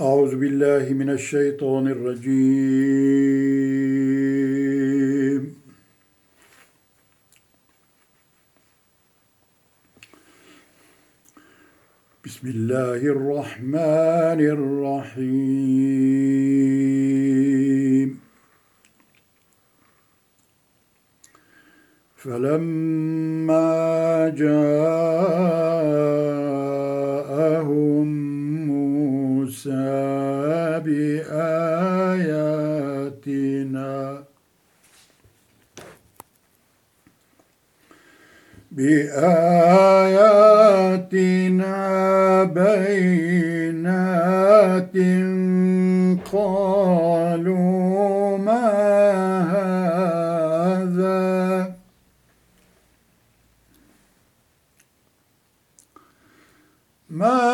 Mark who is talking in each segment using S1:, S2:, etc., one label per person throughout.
S1: أعوذ بالله من الشيطان الرجيم. بسم الله الرحمن الرحيم. فلما جاءهم موسى بآياتنا. بآياتنا بينات قالوا ما هذا؟ ما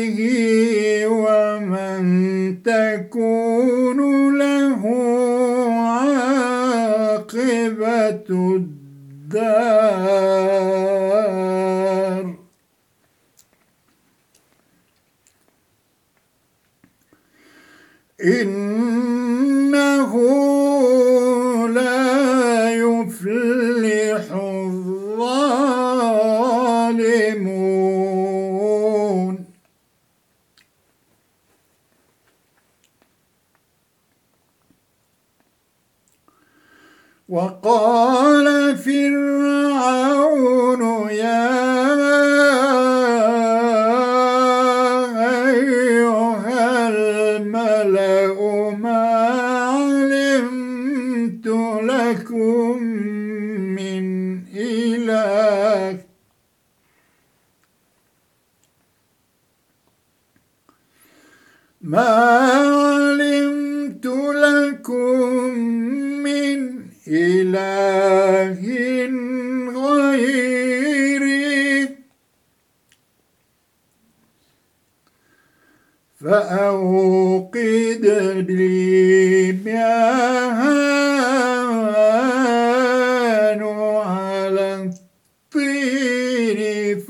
S1: الدار. إنه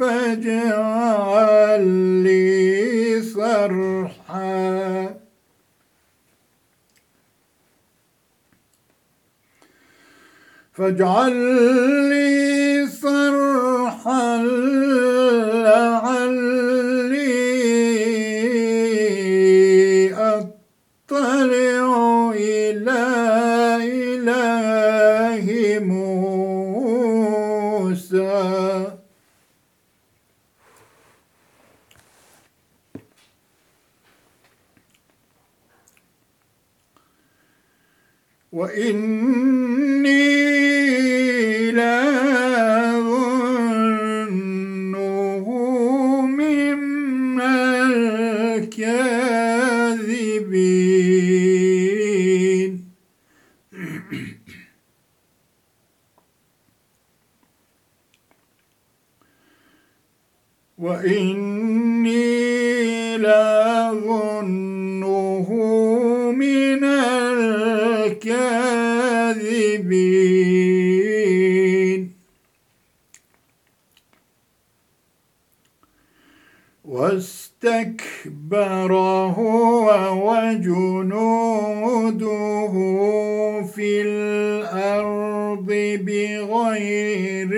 S1: فاجعل لي صرحا. فاجعل لي صرحا وإني واستكبر هو وجنوده في الأرض بغير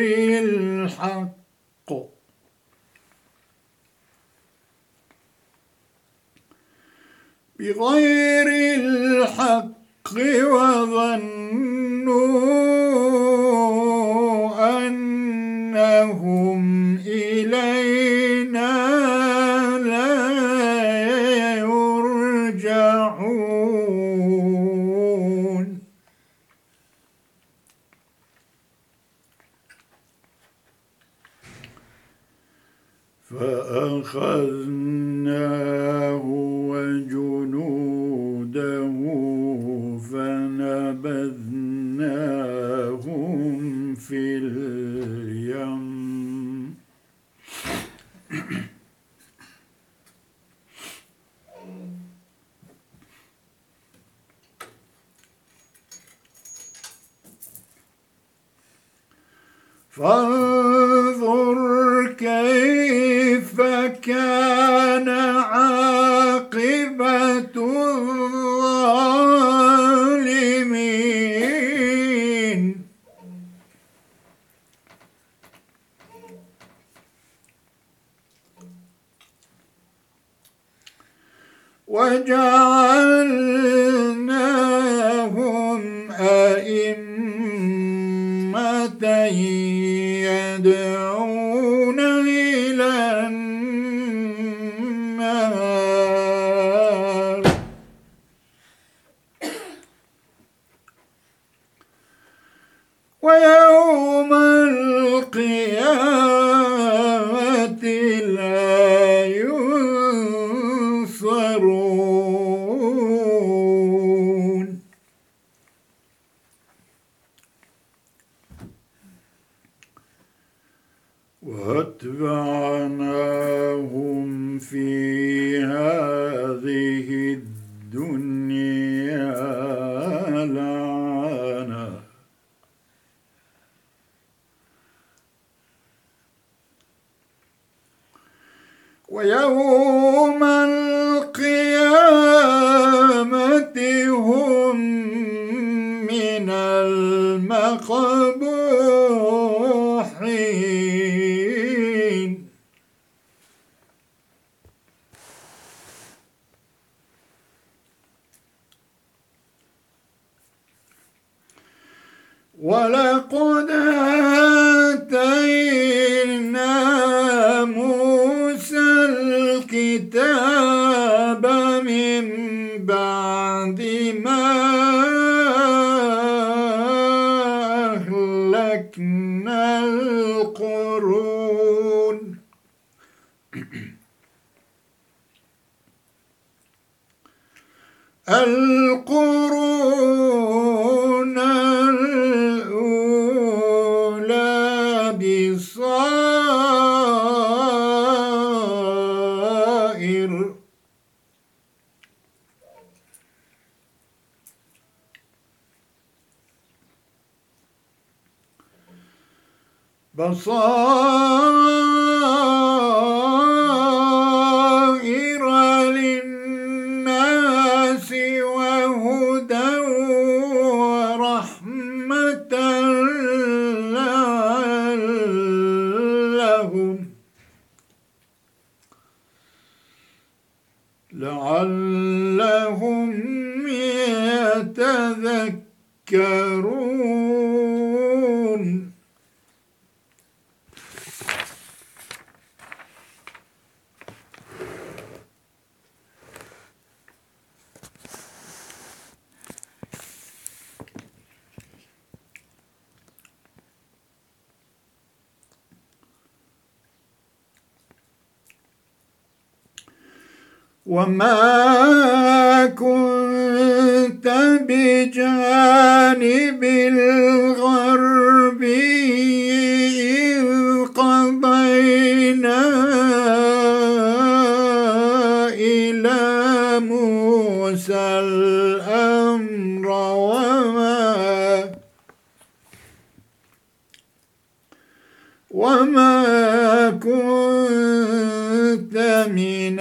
S1: الحق. بغير الحق وظنوا فأخذناه وجنوده فنبذناهم في اليم. فانظر ويوم بصائر وما كنت بجانب الغرب إذ قضينا إلى موسى الأمر وما وما كنت من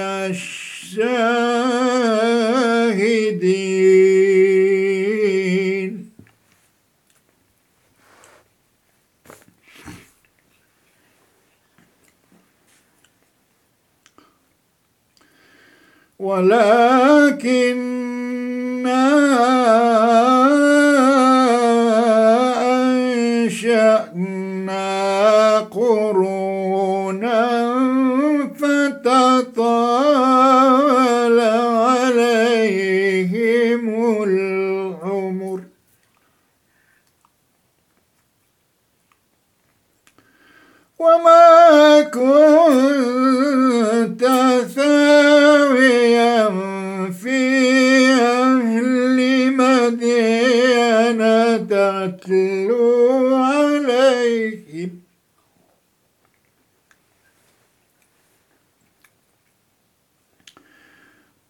S1: الشاهدين ولكننا أنشأنا قرون وما كنت ثاويا في أهل مدينة تتلو عليهم.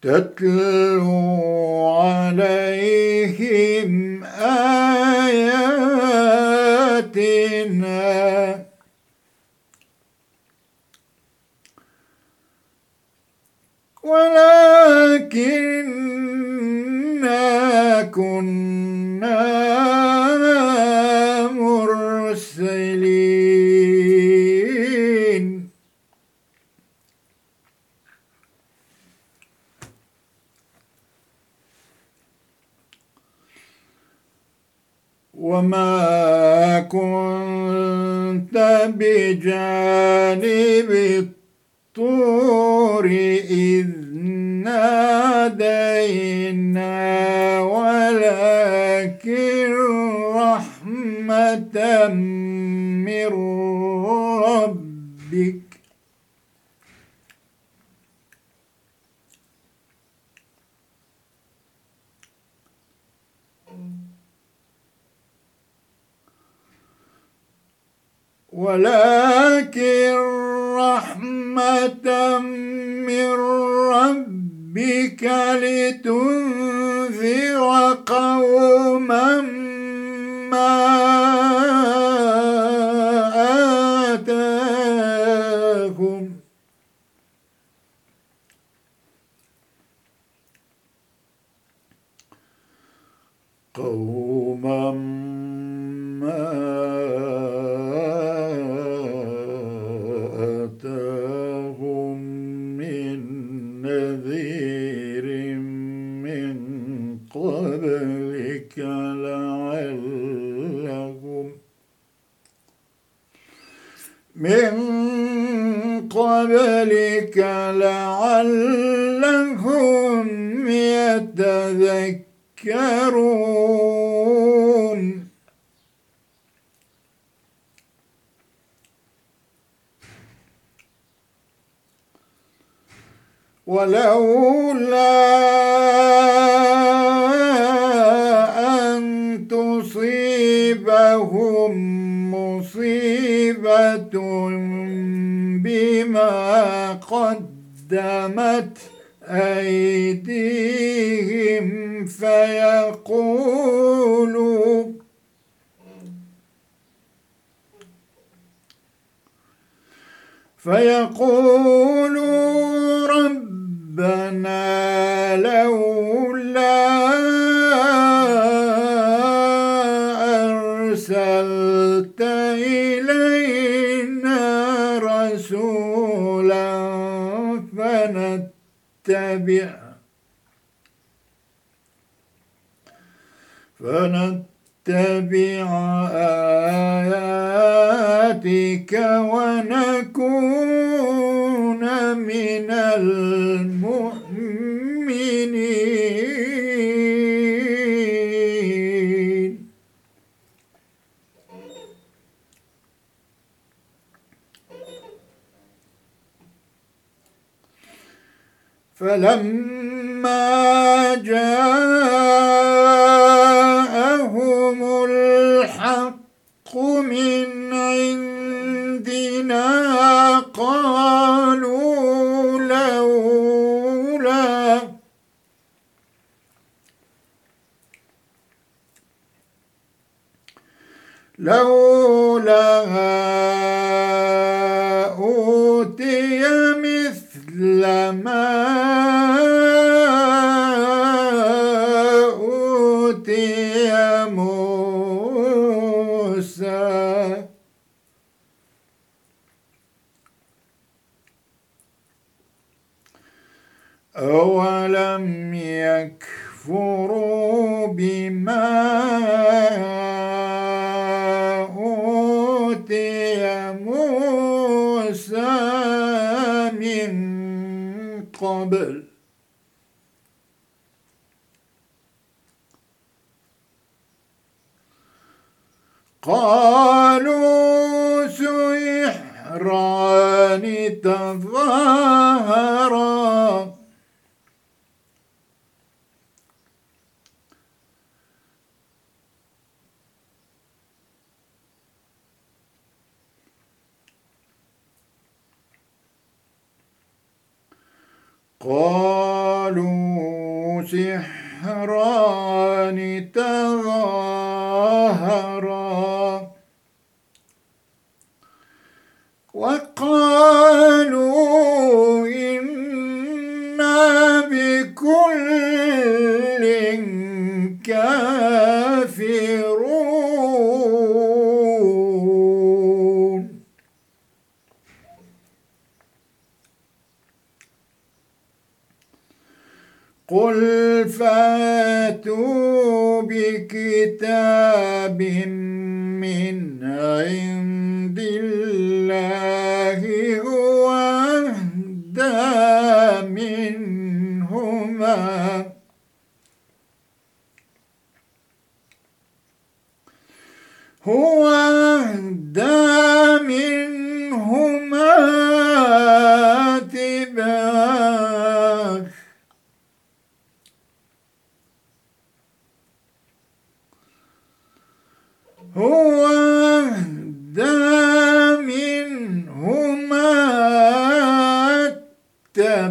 S1: تتلو عليهم. من ربك لتنذر قوما ما قبلك لعلهم يتذكرون. ولولا أن تصيبهم مصيبة بما قدمت أيديهم فيقولوا فيقولوا ربنا لولا فنتبع فنتبع آياتك ونكون من المؤمنين. فلما جاءهم الحق من عندنا قالوا لولا لولا أوتي مثل ما أوتي موسى أولم يكفروا بما أوتي موسى من قبل قالوا سحران تظاهرا قالوا سحران تظاهرا قل فاتوا بكتاب من عند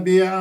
S1: اتبعه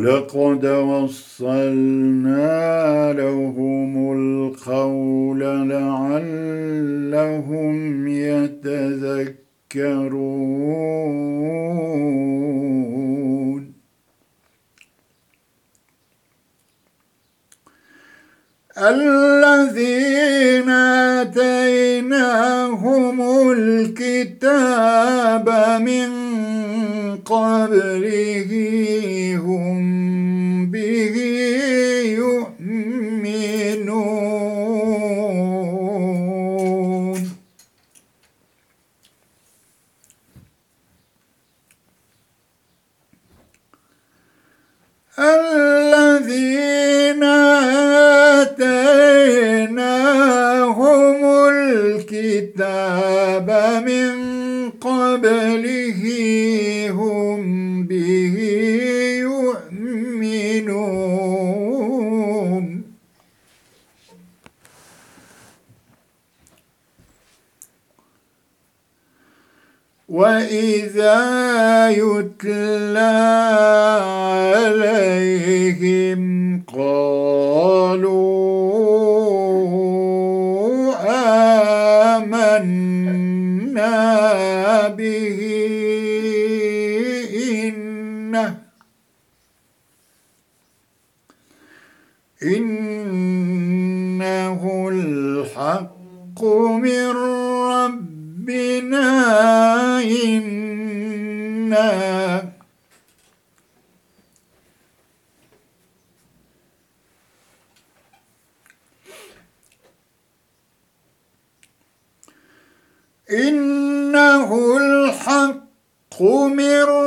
S1: ولقد وصلنا لهم القول لعلهم يتذكرون. إنه الحق من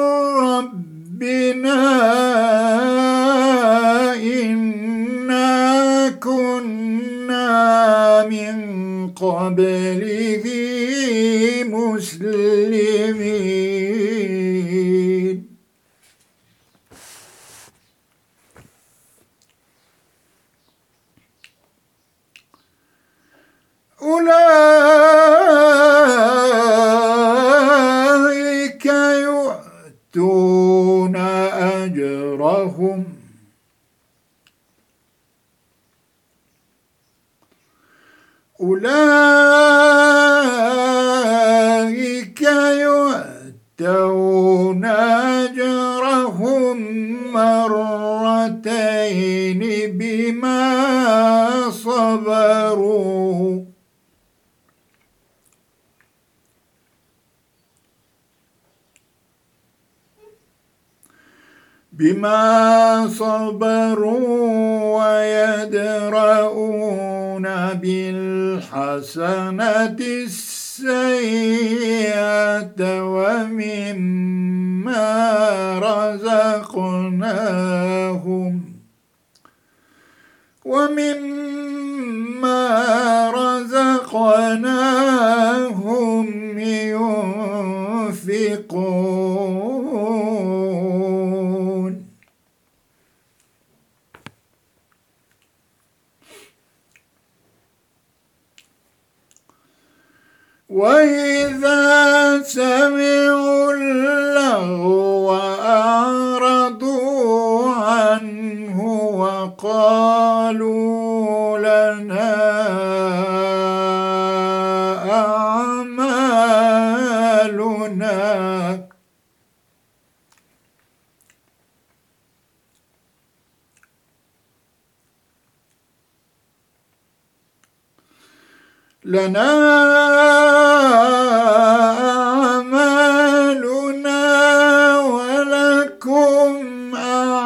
S1: بما صبروا ويدرؤون بالحسنة السيئة ومما رزقناهم ومما رزقناهم وإذا سمعوا اللغو أعرضوا عنه وقالوا لنا لنا أعمالنا ولكم أعمالكم.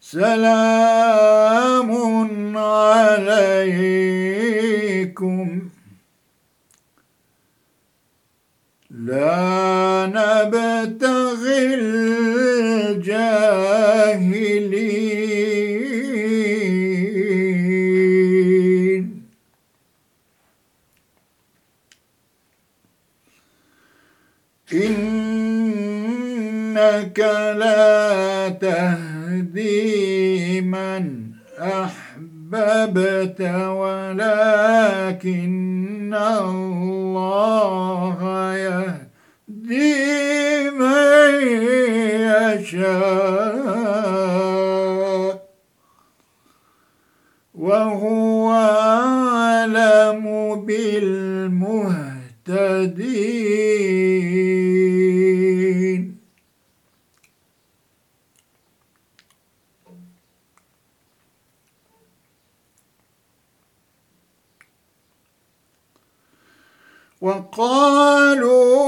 S1: سلام. وقالوا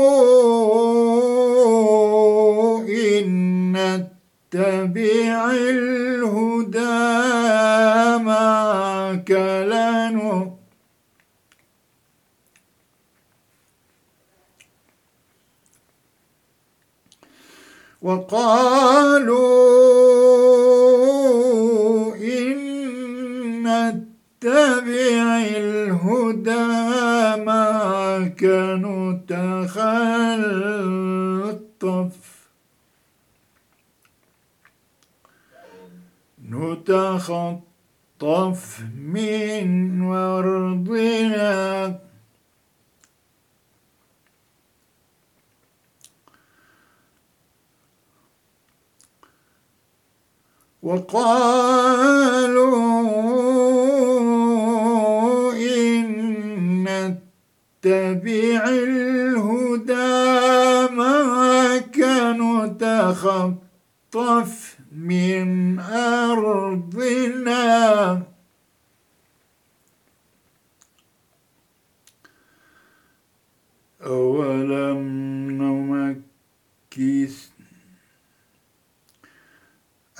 S1: أولم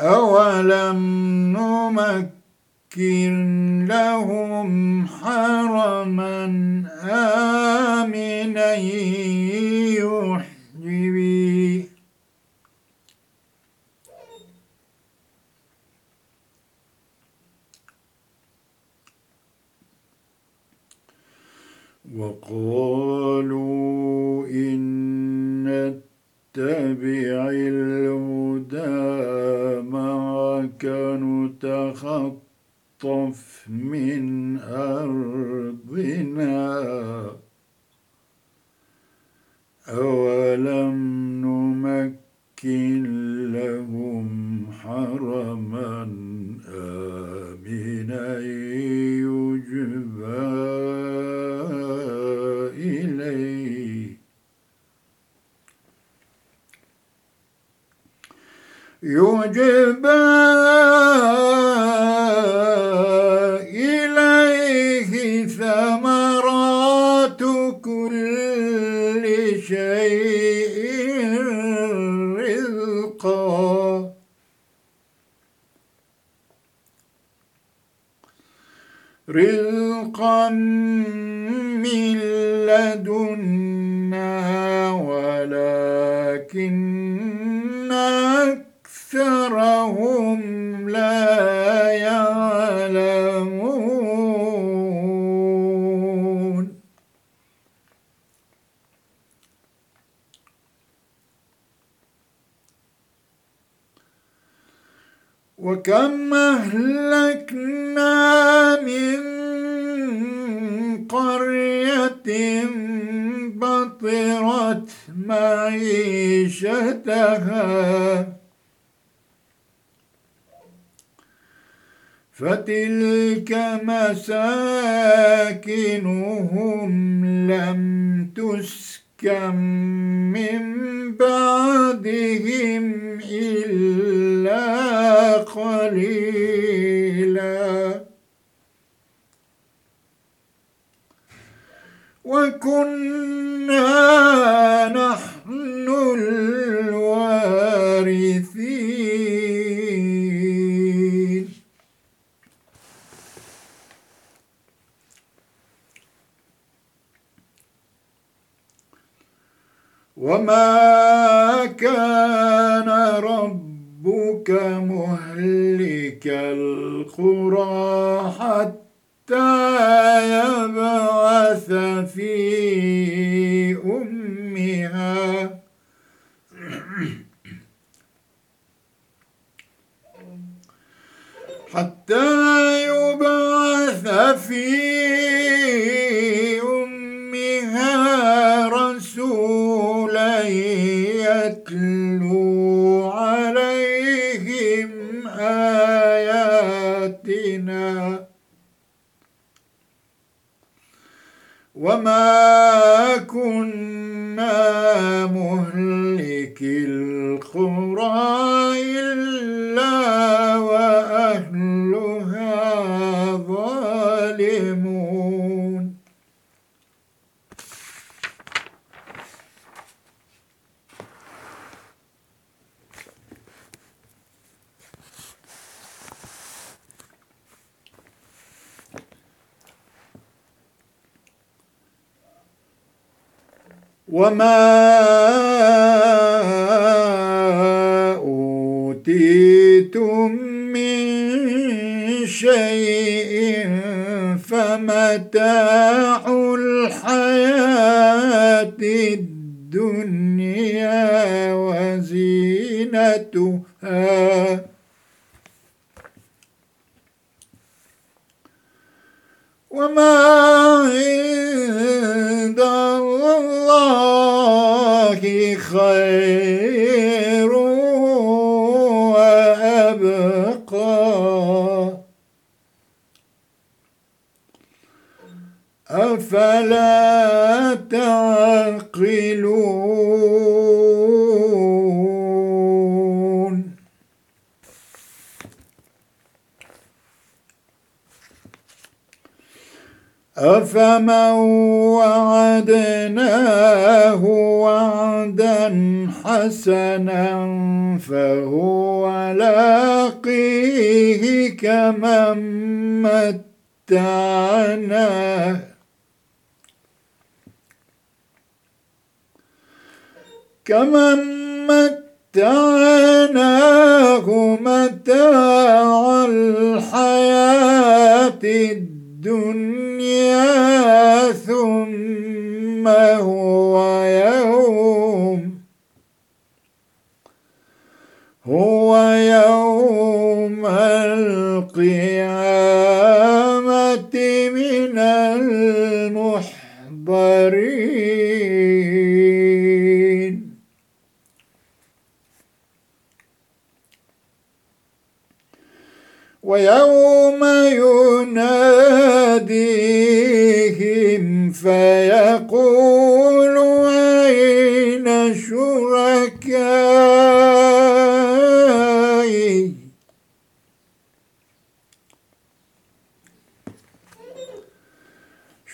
S1: أولم نمكن لهم حرما آمنا يحجبي وقالوا إن نتبع الهدى معك نتخطف من أرضنا. أولم نمكن لهم حرما آمنا يجبى إليه يجبى إليه ثمرات كل شيء رزقا. رزقا فتلك مساكنهم لم تسكن من بعدهم إلا قليلا. وكنا نحن الوارثين وما كان ربك مهلك القرى حتى يبعث في أمها حتى يبعث في أمها يتلو عليهم آياتنا وما كنا مهلك القرآن أوتيتم أفمن وعدناه وعدا حسنا فهو لاقيه كمن متعناه كمن متعناه متاع الحياة الدنيا. ثم هو يوم هو يوم القيامة من المحضرين. ويوم يناديهم فيقول أين شركائي؟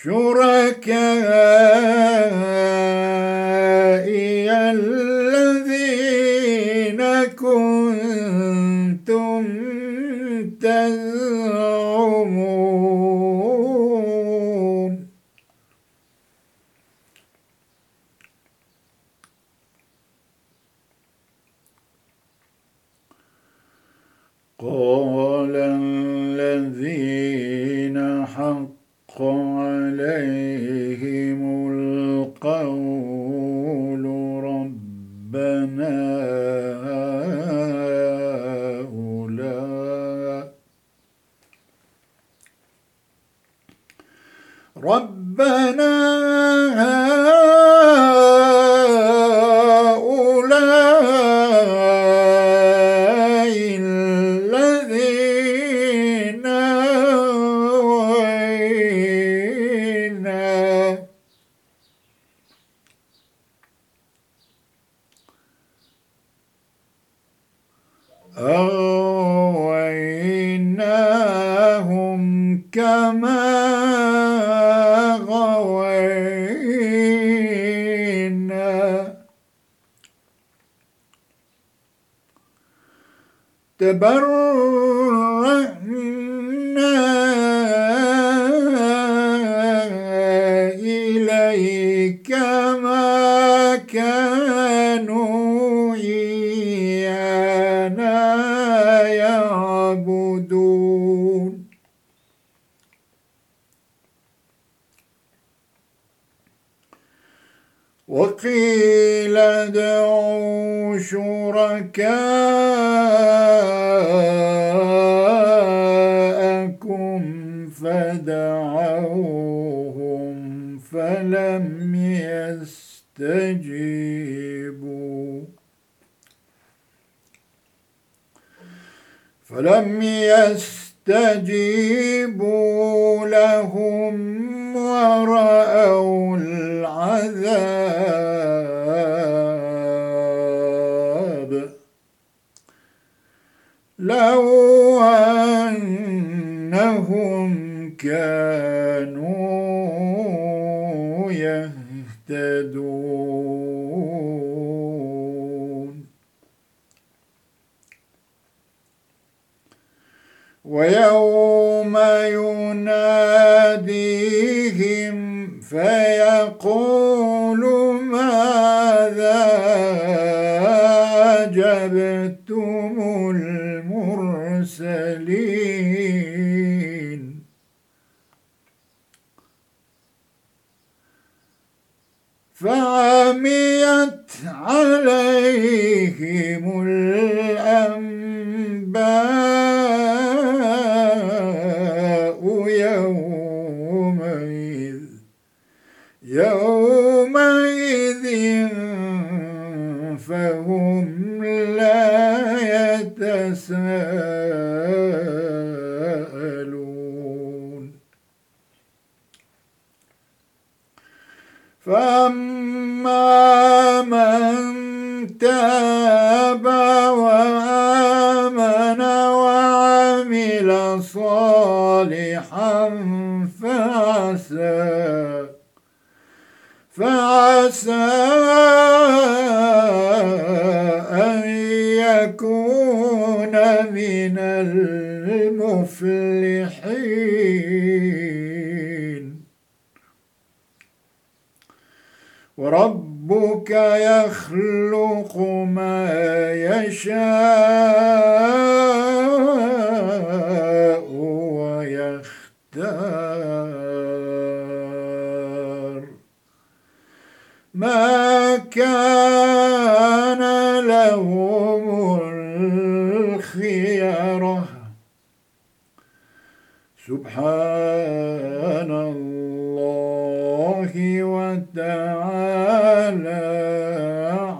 S1: شركائي. ربنا هؤلاء الذين وينا أغويناهم the barrel العذاب. لو أنهم كانوا يهتدون. ويوم يناديهم فيقول يقول ماذا أجبتم المرسلين؟ فعميت عليهم الأنباء يتساءلون فأما من تاب وآمن وعمل صالحا فعسى فعسى من المفلحين. وربك يخلق ما يشاء ويختار. ما كان سبحان الله وتعالى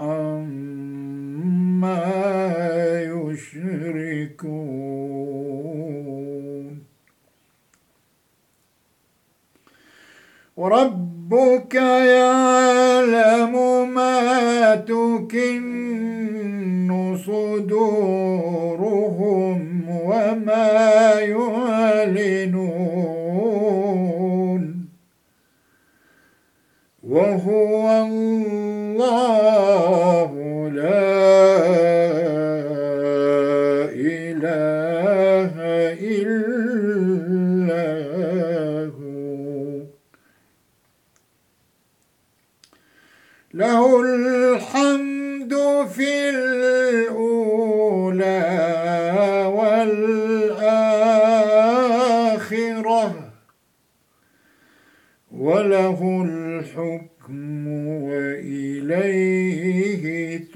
S1: عما يشركون. وربك يعلم ما تكن صدورهم وما يعلنون. وهو الله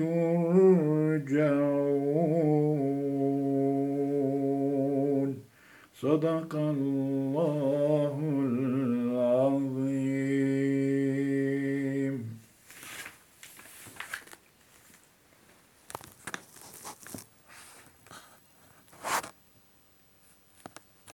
S1: ترجعون. صدق الله.